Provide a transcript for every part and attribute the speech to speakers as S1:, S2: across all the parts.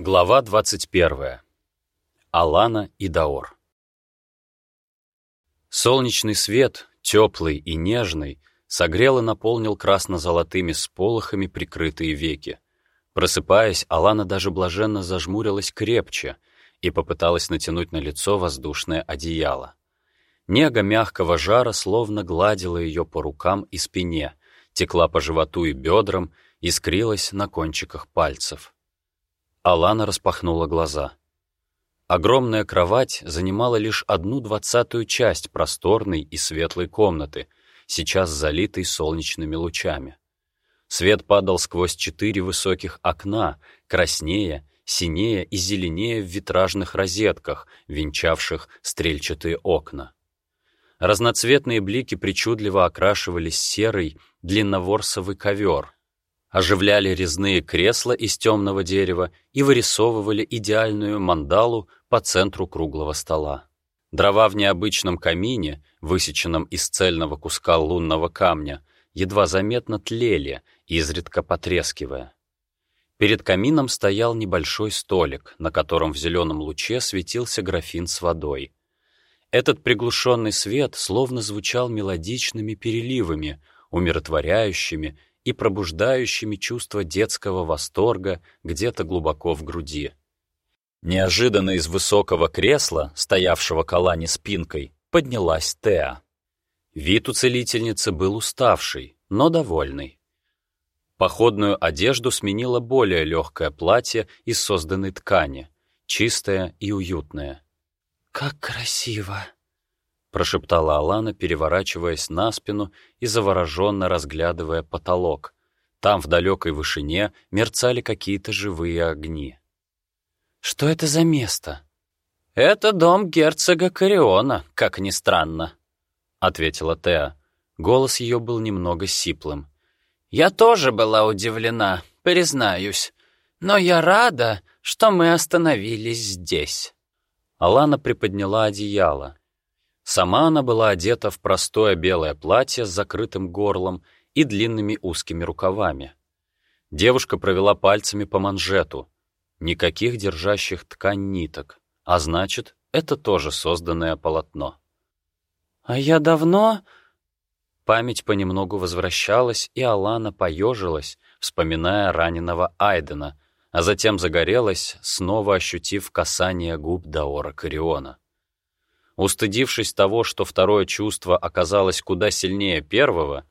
S1: Глава 21. Алана и Даор. Солнечный свет, теплый и нежный, согрел и наполнил красно-золотыми сполохами прикрытые веки. Просыпаясь, Алана даже блаженно зажмурилась крепче и попыталась натянуть на лицо воздушное одеяло. Нега мягкого жара словно гладила ее по рукам и спине, текла по животу и бедрам, искрилась на кончиках пальцев. Алана распахнула глаза. Огромная кровать занимала лишь одну двадцатую часть просторной и светлой комнаты, сейчас залитой солнечными лучами. Свет падал сквозь четыре высоких окна, краснее, синее и зеленее в витражных розетках, венчавших стрельчатые окна. Разноцветные блики причудливо окрашивались серый длинноворсовый ковер — оживляли резные кресла из темного дерева и вырисовывали идеальную мандалу по центру круглого стола. Дрова в необычном камине, высеченном из цельного куска лунного камня, едва заметно тлели, изредка потрескивая. Перед камином стоял небольшой столик, на котором в зеленом луче светился графин с водой. Этот приглушенный свет словно звучал мелодичными переливами, умиротворяющими и пробуждающими чувство детского восторга где-то глубоко в груди. Неожиданно из высокого кресла, стоявшего к Алане спинкой, поднялась Теа. Вид у целительницы был уставший, но довольный. Походную одежду сменило более легкое платье из созданной ткани, чистое и уютное.
S2: «Как красиво!»
S1: — прошептала Алана, переворачиваясь на спину и завороженно разглядывая потолок. Там, в далекой вышине, мерцали какие-то живые огни.
S2: «Что это за место?»
S3: «Это дом герцога Кариона, как ни странно», — ответила Теа.
S1: Голос ее был немного сиплым.
S3: «Я тоже была удивлена, признаюсь. Но я рада, что мы остановились здесь».
S1: Алана приподняла одеяло. Сама она была одета в простое белое платье с закрытым горлом и длинными узкими рукавами. Девушка провела пальцами по манжету. Никаких держащих ткань ниток, а значит, это тоже созданное полотно.
S2: «А я давно...»
S1: Память понемногу возвращалась, и Алана поежилась, вспоминая раненого Айдена, а затем загорелась, снова ощутив касание губ Даора Кариона. Устыдившись того, что второе чувство оказалось куда сильнее первого,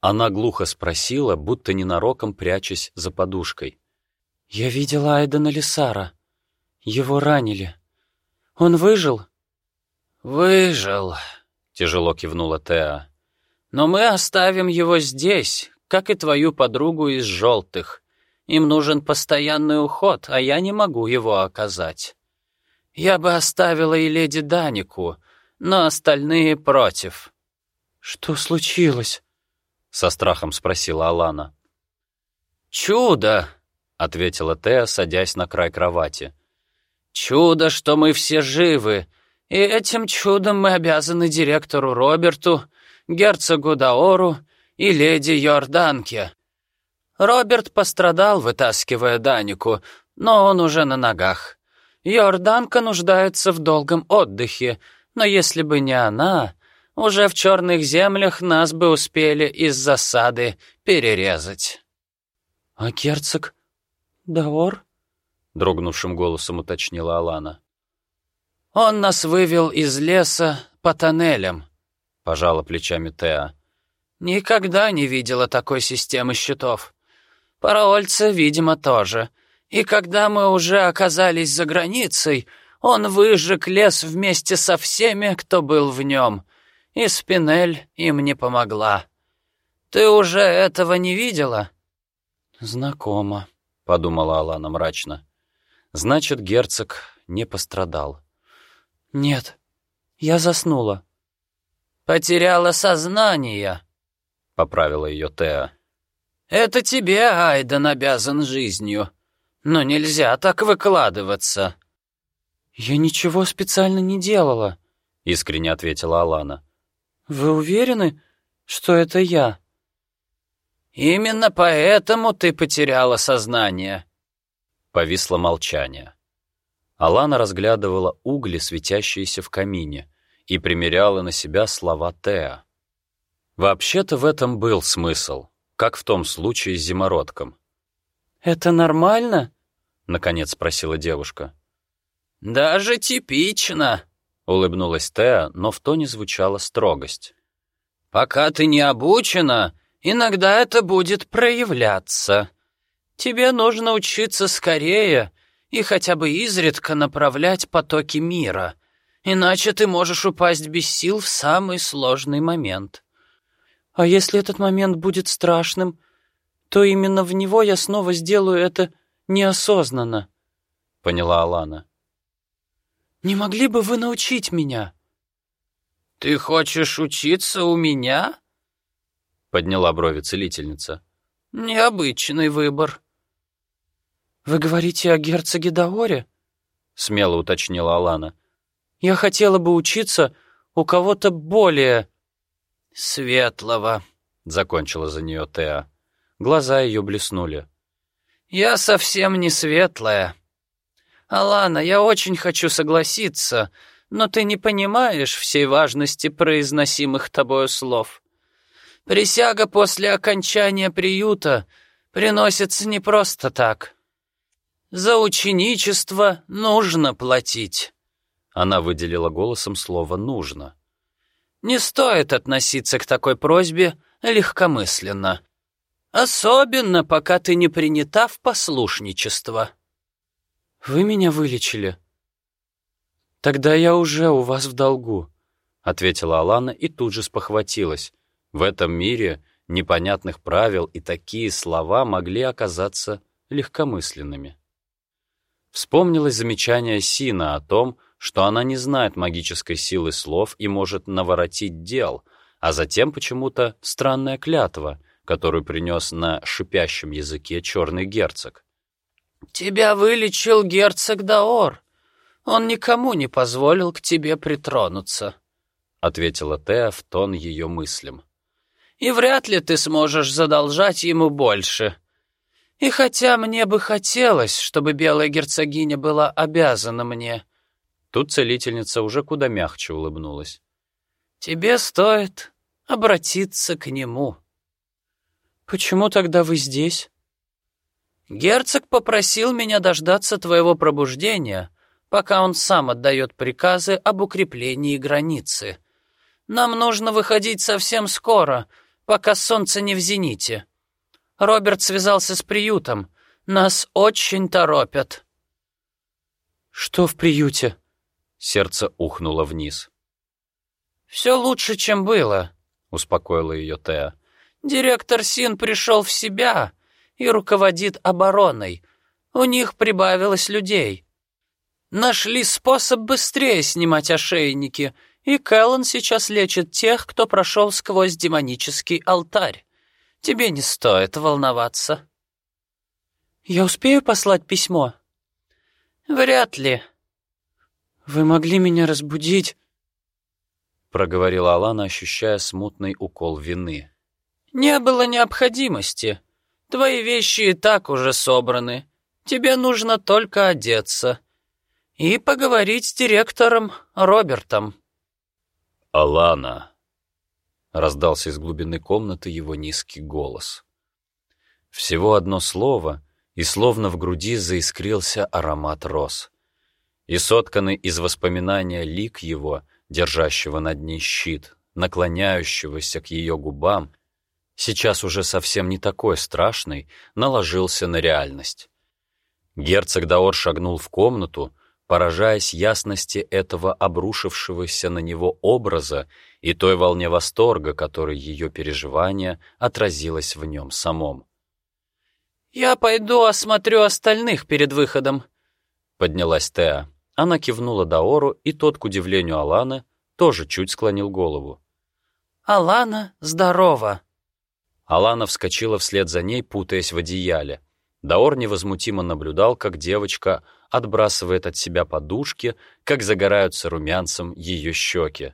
S1: она глухо спросила, будто ненароком прячась за подушкой.
S2: «Я видела Айдена Лисара. Его ранили. Он выжил?»
S3: «Выжил», — тяжело кивнула Теа. «Но мы оставим его здесь, как и твою подругу из желтых. Им нужен постоянный уход, а я не могу его оказать. Я бы оставила и леди Данику, но остальные против».
S2: «Что случилось?»
S1: — со страхом спросила Алана.
S3: «Чудо!» — ответила Теа, садясь на край кровати. «Чудо, что мы все живы, и этим чудом мы обязаны директору Роберту, герцогу Даору и леди Йорданке. Роберт пострадал, вытаскивая Данику, но он уже на ногах. Йорданка нуждается в долгом отдыхе, но если бы не она, уже в черных землях нас бы успели из засады перерезать».
S2: «А герцог Даор?»
S1: — дрогнувшим голосом уточнила Алана.
S3: «Он нас вывел из леса по тоннелям», — пожала плечами Теа. «Никогда не видела такой системы щитов. Параольцы, видимо, тоже. И когда мы уже оказались за границей, он выжег лес вместе со всеми, кто был в нем, и Спинель им не помогла. Ты уже этого не видела?»
S2: «Знакомо», —
S1: подумала Алана мрачно. «Значит, герцог не пострадал».
S2: «Нет, я заснула».
S3: «Потеряла сознание», — поправила ее Теа. «Это тебе Айден обязан жизнью. Но нельзя так выкладываться».
S2: «Я ничего специально не делала», —
S1: искренне ответила Алана.
S2: «Вы уверены, что это я?»
S3: «Именно поэтому ты потеряла сознание».
S1: Повисло молчание. Алана разглядывала угли, светящиеся в камине, и примеряла на себя слова Теа. Вообще-то в этом был смысл, как в том случае с зимородком.
S2: «Это нормально?»
S1: — наконец спросила девушка.
S3: «Даже типично», —
S1: улыбнулась Теа, но в тоне звучала строгость.
S3: «Пока ты не обучена, иногда это будет проявляться. Тебе нужно учиться скорее и хотя бы изредка направлять потоки мира, иначе ты можешь упасть без сил в самый сложный момент».
S2: «А если этот момент будет страшным, то именно в него я снова сделаю это неосознанно», —
S1: поняла Алана.
S2: «Не могли бы вы научить меня?»
S3: «Ты хочешь учиться у меня?»
S1: — подняла брови целительница.
S3: «Необычный выбор».
S2: «Вы говорите о герцоге Даоре?»
S1: — смело уточнила Алана.
S2: «Я хотела бы учиться у кого-то более...»
S3: «Светлого», —
S1: закончила за нее Теа. Глаза ее блеснули.
S3: «Я совсем не светлая. Алана, я очень хочу согласиться, но ты не понимаешь всей важности произносимых тобою слов. Присяга после окончания приюта приносится не просто так. За ученичество нужно платить».
S1: Она выделила голосом слово «нужно».
S3: «Не стоит относиться к такой просьбе легкомысленно. Особенно, пока ты не принята в послушничество».
S2: «Вы меня вылечили?» «Тогда я уже у вас в долгу», — ответила Алана и тут же спохватилась. В этом мире непонятных правил и такие слова могли оказаться легкомысленными. Вспомнилось замечание Сина о том, что она не знает магической силы слов и может наворотить дел, а затем почему-то странная клятва, которую принес на шипящем языке черный герцог.
S3: «Тебя вылечил герцог Даор. Он никому не позволил к тебе притронуться», — ответила Теа в тон ее мыслям. «И вряд ли ты сможешь задолжать ему больше. И хотя мне бы хотелось, чтобы белая герцогиня была обязана мне...»
S1: Тут целительница уже куда мягче улыбнулась.
S3: «Тебе стоит обратиться к нему».
S2: «Почему тогда вы здесь?»
S3: «Герцог попросил меня дождаться твоего пробуждения, пока он сам отдает приказы об укреплении границы. Нам нужно выходить совсем скоро, пока солнце не в зените. Роберт связался с приютом. Нас очень торопят».
S2: «Что в приюте?»
S1: Сердце ухнуло вниз.
S3: «Все лучше, чем было», — успокоила ее Теа. «Директор Син пришел в себя и руководит обороной. У них прибавилось людей. Нашли способ быстрее снимать ошейники, и Кэллен сейчас лечит тех, кто прошел сквозь демонический алтарь. Тебе не стоит волноваться».
S2: «Я успею послать письмо?»
S3: «Вряд ли».
S2: «Вы могли меня разбудить?»
S1: проговорила Алана, ощущая смутный укол вины.
S3: «Не было необходимости. Твои вещи и так уже собраны. Тебе нужно только одеться. И поговорить с директором Робертом».
S1: «Алана», — раздался из глубины комнаты его низкий голос. Всего одно слово, и словно в груди заискрился аромат роз. И сотканный из воспоминания лик его, держащего над ней щит, наклоняющегося к ее губам, сейчас уже совсем не такой страшный, наложился на реальность. Герцог Даор шагнул в комнату, поражаясь ясности этого обрушившегося на него образа и той волне восторга, которой ее переживание отразилось в нем самом.
S3: «Я пойду осмотрю остальных перед выходом», —
S1: поднялась Теа. Она кивнула Даору, и тот, к удивлению Аланы, тоже чуть склонил голову.
S3: «Алана, здорово!»
S1: Алана вскочила вслед за ней, путаясь в одеяле. Даор невозмутимо наблюдал, как девочка отбрасывает от себя подушки, как загораются румянцем ее щеки.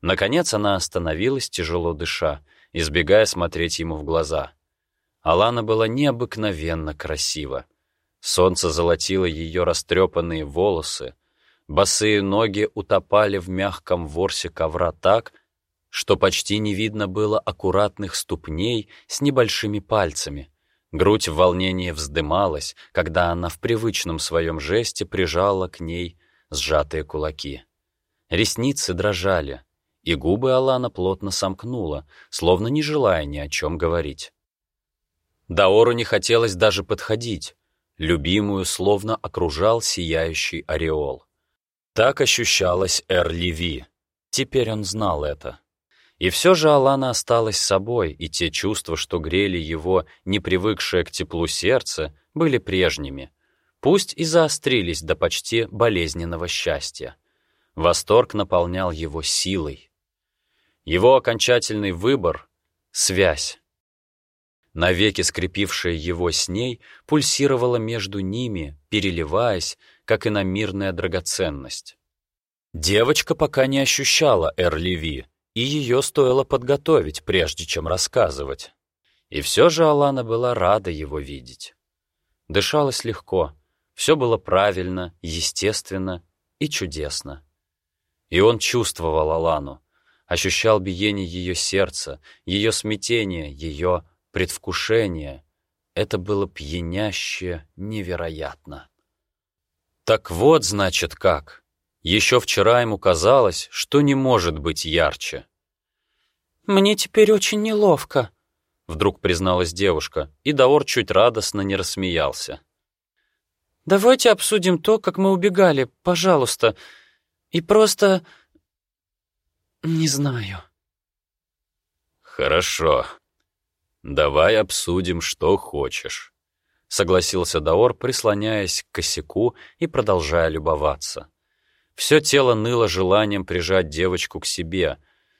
S1: Наконец она остановилась, тяжело дыша, избегая смотреть ему в глаза. Алана была необыкновенно красива. Солнце золотило ее растрепанные волосы, босые ноги утопали в мягком ворсе ковра так, что почти не видно было аккуратных ступней с небольшими пальцами. Грудь в волнении вздымалась, когда она в привычном своем жесте прижала к ней сжатые кулаки. Ресницы дрожали, и губы Алана плотно сомкнула, словно не желая ни о чем говорить. Даору не хотелось даже подходить. Любимую словно окружал сияющий ореол. Так ощущалась Эр Леви. Теперь он знал это. И все же Алана осталась собой, и те чувства, что грели его, не привыкшее к теплу сердце, были прежними. Пусть и заострились до почти болезненного счастья. Восторг наполнял его силой. Его окончательный выбор — связь. Навеки скрепившая его с ней пульсировала между ними, переливаясь, как иномирная драгоценность. Девочка пока не ощущала Эрливи, и ее стоило подготовить, прежде чем рассказывать. И все же Алана была рада его видеть. Дышалось легко, все было правильно, естественно и чудесно. И он чувствовал Алану, ощущал биение ее сердца, ее смятение, ее предвкушение. Это было пьяняще невероятно. Так вот, значит, как. Еще вчера ему казалось, что не может быть ярче.
S2: «Мне теперь очень неловко», —
S1: вдруг призналась девушка, и Даор чуть радостно не рассмеялся.
S2: «Давайте обсудим то, как мы убегали, пожалуйста. И просто... не знаю».
S1: «Хорошо. Давай обсудим, что хочешь», — согласился Даор, прислоняясь к косяку и продолжая любоваться. Все тело ныло желанием прижать девочку к себе,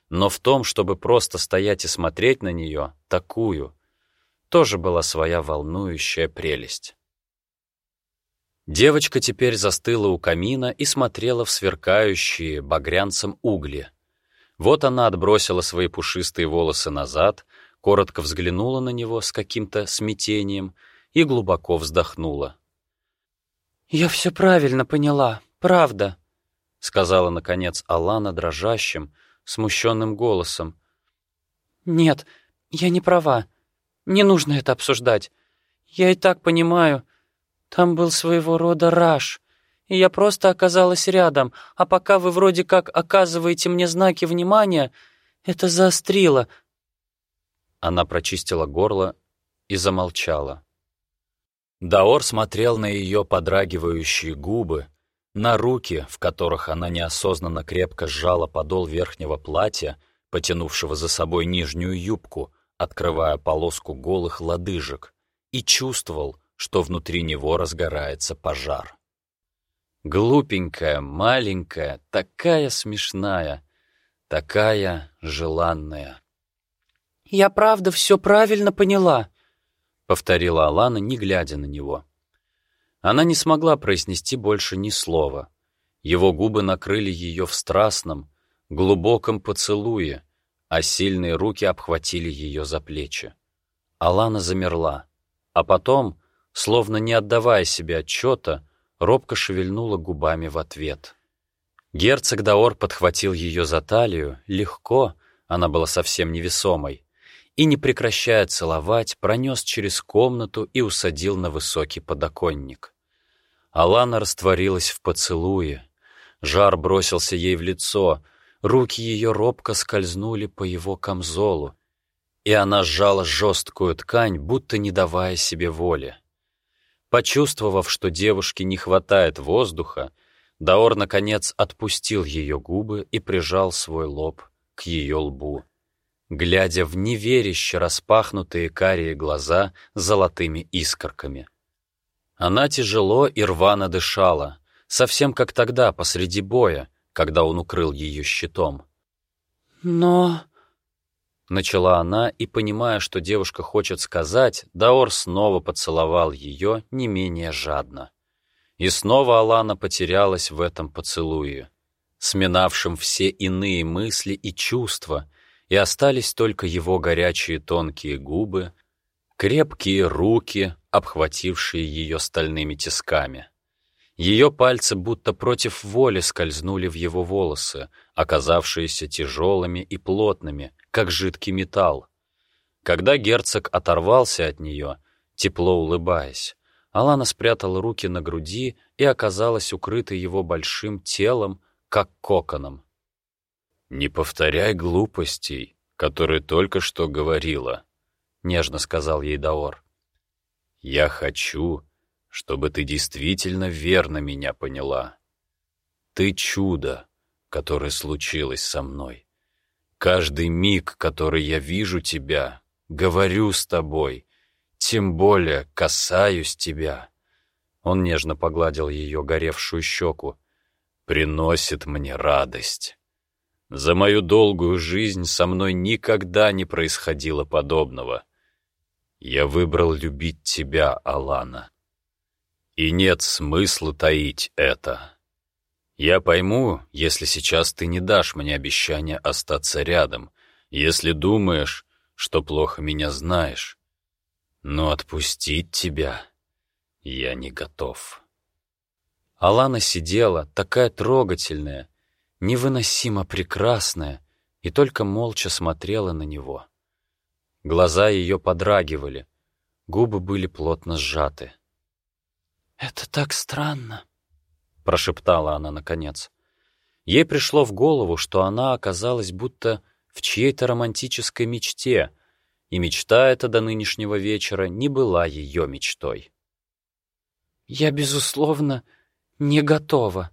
S1: но в том, чтобы просто стоять и смотреть на нее, такую, тоже была своя волнующая прелесть. Девочка теперь застыла у камина и смотрела в сверкающие багрянцем угли. Вот она отбросила свои пушистые волосы назад, коротко взглянула на него с каким-то смятением и глубоко вздохнула.
S2: «Я все правильно поняла, правда», —
S1: сказала, наконец, Алана дрожащим, смущенным голосом.
S2: «Нет, я не права. Не нужно это обсуждать. Я и так понимаю. Там был своего рода раш, и я просто оказалась рядом, а пока вы вроде как оказываете мне знаки внимания, это заострило».
S1: Она прочистила горло и замолчала. Даор смотрел на ее подрагивающие губы, на руки, в которых она неосознанно крепко сжала подол верхнего платья, потянувшего за собой нижнюю юбку, открывая полоску голых лодыжек, и чувствовал, что внутри него разгорается пожар. Глупенькая, маленькая, такая смешная, такая желанная.
S2: «Я правда все правильно поняла», —
S1: повторила Алана, не глядя на него. Она не смогла произнести больше ни слова. Его губы накрыли ее в страстном, глубоком поцелуе, а сильные руки обхватили ее за плечи. Алана замерла, а потом, словно не отдавая себе отчета, робко шевельнула губами в ответ. Герцог Даор подхватил ее за талию, легко, она была совсем невесомой, и, не прекращая целовать, пронес через комнату и усадил на высокий подоконник. Алана растворилась в поцелуе. Жар бросился ей в лицо, руки ее робко скользнули по его камзолу, и она сжала жесткую ткань, будто не давая себе воли. Почувствовав, что девушке не хватает воздуха, Даор, наконец, отпустил ее губы и прижал свой лоб к ее лбу, глядя в неверяще распахнутые карие глаза золотыми искорками. Она тяжело и рвано дышала, совсем как тогда, посреди боя, когда он укрыл ее щитом.
S2: «Но...»
S1: Начала она, и, понимая, что девушка хочет сказать, Даор снова поцеловал ее не менее жадно. И снова Алана потерялась в этом поцелуе, сминавшем все иные мысли и чувства, и остались только его горячие тонкие губы, крепкие руки, обхватившие ее стальными тисками. Ее пальцы будто против воли скользнули в его волосы, оказавшиеся тяжелыми и плотными, как жидкий металл. Когда герцог оторвался от нее, тепло улыбаясь, Алана спрятала руки на груди и оказалась укрыта его большим телом, как коконом. «Не повторяй глупостей, которые только что говорила», — нежно сказал ей Даор. «Я хочу, чтобы ты действительно верно меня поняла. Ты чудо, которое случилось со мной. Каждый миг, который я вижу тебя, говорю с тобой, тем более касаюсь тебя». Он нежно погладил ее горевшую щеку. «Приносит мне радость». За мою долгую жизнь со мной никогда не происходило подобного. Я выбрал любить тебя, Алана. И нет смысла таить это. Я пойму, если сейчас ты не дашь мне обещания остаться рядом, если думаешь, что плохо меня знаешь. Но отпустить тебя я не готов. Алана сидела, такая трогательная, невыносимо прекрасная, и только молча смотрела на него. Глаза ее подрагивали, губы были плотно сжаты.
S2: «Это так странно», —
S1: прошептала она наконец. Ей пришло в голову, что она оказалась будто в чьей-то романтической мечте, и мечта эта до нынешнего вечера не была ее мечтой.
S2: «Я, безусловно, не готова»,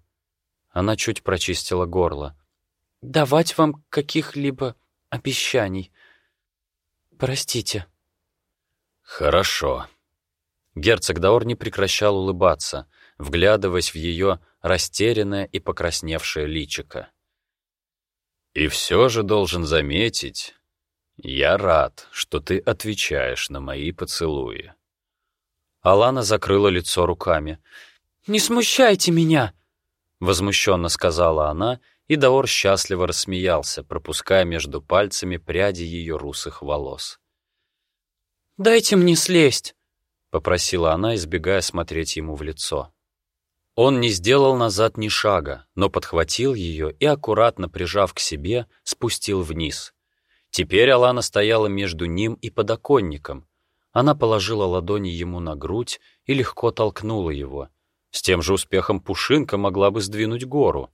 S1: она чуть прочистила горло.
S2: «Давать вам каких-либо обещаний. Простите».
S1: «Хорошо». Герцог Даор не прекращал улыбаться, вглядываясь в ее растерянное и покрасневшее личико. «И все же должен заметить, я рад, что ты отвечаешь на мои поцелуи».
S2: Алана закрыла лицо руками. «Не смущайте меня!»
S1: Возмущенно сказала она, и Даор счастливо рассмеялся, пропуская между пальцами пряди ее русых волос.
S2: «Дайте мне слезть», —
S1: попросила она, избегая смотреть ему в лицо. Он не сделал назад ни шага, но подхватил ее и, аккуратно прижав к себе, спустил вниз. Теперь Алана стояла между ним и подоконником. Она положила ладони ему на грудь и легко толкнула его — с тем же успехом Пушинка могла бы сдвинуть гору.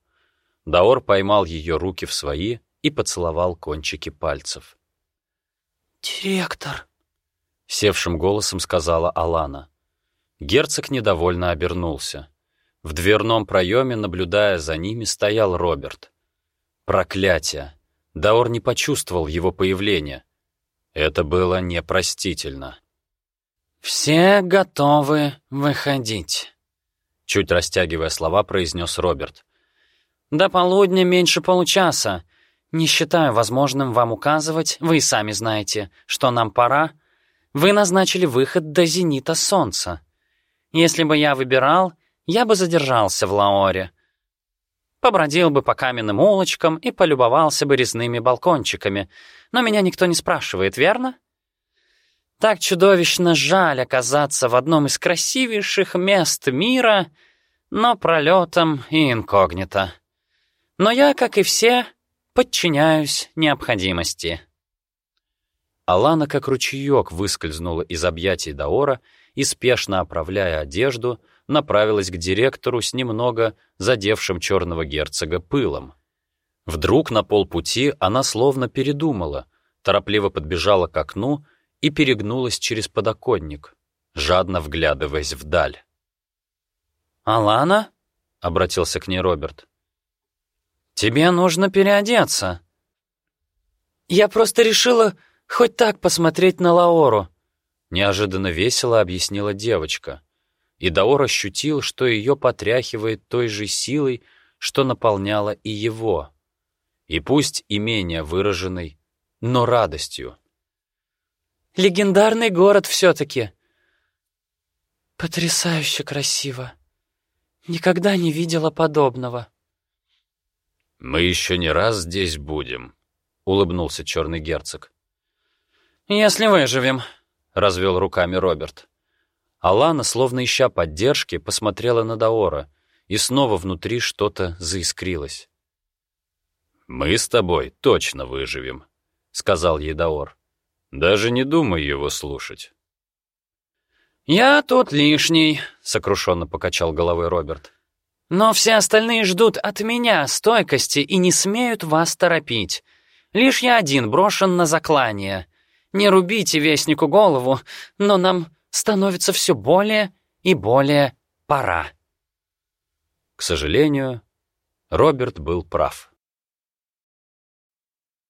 S1: Даор поймал ее руки в свои и поцеловал кончики пальцев.
S2: «Директор», —
S1: севшим голосом сказала Алана. Герцог недовольно обернулся. В дверном проеме, наблюдая за ними, стоял Роберт. Проклятие! Даор не почувствовал его появления. Это было непростительно.
S3: «Все готовы выходить»,
S1: чуть растягивая слова, произнес Роберт.
S3: «До полудня меньше получаса. Не считаю возможным вам указывать, вы сами знаете, что нам пора. Вы назначили выход до зенита солнца. Если бы я выбирал, я бы задержался в Лаоре. Побродил бы по каменным улочкам и полюбовался бы резными балкончиками. Но меня никто не спрашивает, верно?» Так чудовищно жаль оказаться в одном из красивейших мест мира, но пролетом и инкогнито. Но я, как и все, подчиняюсь необходимости.
S1: Алана, как ручеек, выскользнула из объятий Даора и, спешно оправляя одежду, направилась к директору с немного задевшим черного герцога пылом. Вдруг на полпути она словно передумала, торопливо подбежала к окну и перегнулась через подоконник, жадно вглядываясь вдаль.
S3: «Алана?» — обратился к ней Роберт. «Тебе нужно переодеться». «Я просто решила хоть так посмотреть на Лаору», —
S1: неожиданно весело объяснила девочка. И Даор ощутил, что ее потряхивает той же силой, что наполняла и его. И пусть и менее выраженной, но радостью.
S2: Легендарный город все-таки. Потрясающе красиво. Никогда не видела подобного.
S1: «Мы еще не раз здесь будем», — улыбнулся черный герцог.
S3: «Если выживем», —
S1: развел руками Роберт. Алана, словно ища поддержки, посмотрела на Даора, и снова внутри что-то заискрилось. «Мы с тобой точно выживем», — сказал ей Даор. «Даже не думай его слушать».
S3: «Я тут лишний», — сокрушенно покачал головой Роберт. «Но все остальные ждут от меня стойкости и не смеют вас торопить. Лишь я один брошен на заклание. Не рубите вестнику голову, но нам становится все более и более пора».
S1: К сожалению, Роберт был прав.